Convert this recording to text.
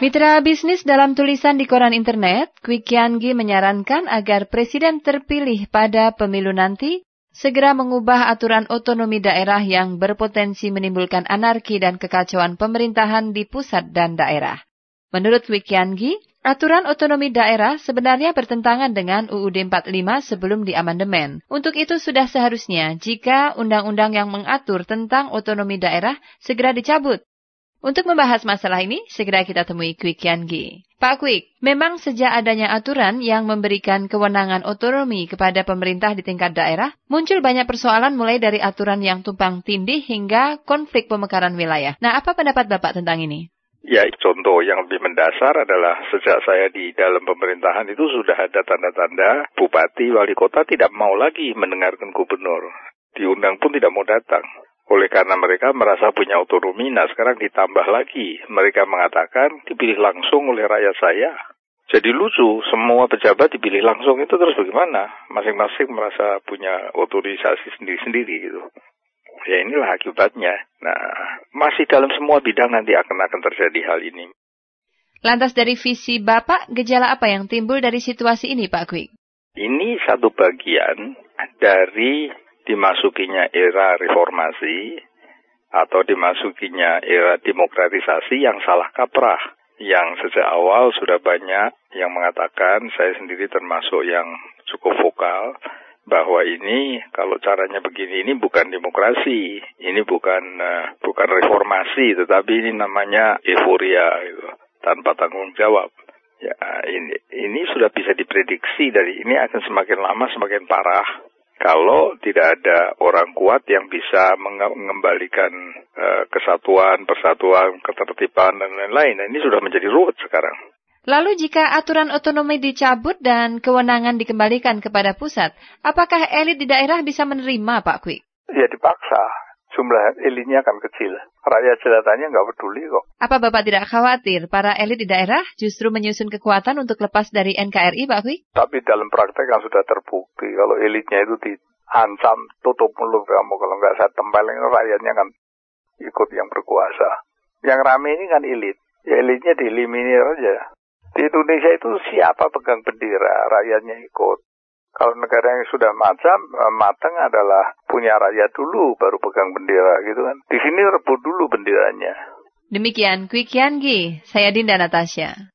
Mitra bisnis dalam tulisan di koran internet, Kwi Kiangi menyarankan agar presiden terpilih pada pemilu nanti segera mengubah aturan otonomi daerah yang berpotensi menimbulkan anarki dan kekacauan pemerintahan di pusat dan daerah. Menurut Kwi Kiangi, aturan otonomi daerah sebenarnya bertentangan dengan UUD 45 sebelum diamandemen. Untuk itu sudah seharusnya jika undang-undang yang mengatur tentang otonomi daerah segera dicabut untuk membahas masalah ini, segera kita temui Kwik Yangi. Pak Kwik, memang sejak adanya aturan yang memberikan kewenangan otonomi kepada pemerintah di tingkat daerah, muncul banyak persoalan mulai dari aturan yang tumpang tindih hingga konflik pemekaran wilayah. Nah, apa pendapat Bapak tentang ini? Ya, contoh yang lebih mendasar adalah sejak saya di dalam pemerintahan itu sudah ada tanda-tanda bupati, wali kota tidak mau lagi mendengarkan gubernur. Diundang pun tidak mau datang. Oleh karena mereka merasa punya otonomi, nah sekarang ditambah lagi. Mereka mengatakan dipilih langsung oleh rakyat saya. Jadi lucu, semua pejabat dipilih langsung itu terus bagaimana? Masing-masing merasa punya otorisasi sendiri-sendiri gitu. Ya inilah akibatnya. Nah, masih dalam semua bidang nanti akan akan terjadi hal ini. Lantas dari visi Bapak, gejala apa yang timbul dari situasi ini Pak Kwik? Ini satu bagian dari dimasukinya era reformasi atau dimasukinya era demokratisasi yang salah kaprah yang sejak awal sudah banyak yang mengatakan saya sendiri termasuk yang cukup vokal bahwa ini kalau caranya begini ini bukan demokrasi ini bukan uh, bukan reformasi tetapi ini namanya euforia gitu, tanpa tanggung jawab. Ya ini ini sudah bisa diprediksi dari ini akan semakin lama semakin parah kalau tidak ada orang kuat yang bisa mengembalikan uh, kesatuan, persatuan, ketertiban, dan lain-lain. Nah, ini sudah menjadi ruwet sekarang. Lalu jika aturan otonomi dicabut dan kewenangan dikembalikan kepada pusat, apakah elit di daerah bisa menerima, Pak Kwik? Ya dipaksa jumlah elitnya akan kecil. Rakyat jelatanya nggak peduli kok. Apa Bapak tidak khawatir para elit di daerah justru menyusun kekuatan untuk lepas dari NKRI, Pak Hui? Tapi dalam praktek yang sudah terbukti, kalau elitnya itu diancam tutup mulut kamu, kalau nggak saya tempelin rakyatnya kan ikut yang berkuasa. Yang rame ini kan elit. Ya elitnya dieliminir aja. Di Indonesia itu siapa pegang bendera, rakyatnya ikut. Kalau negara yang sudah macam eh, matang adalah punya rakyat dulu baru pegang bendera gitu kan. Di sini rebut dulu benderanya. Demikian Quick Yangi, saya Dinda Natasha.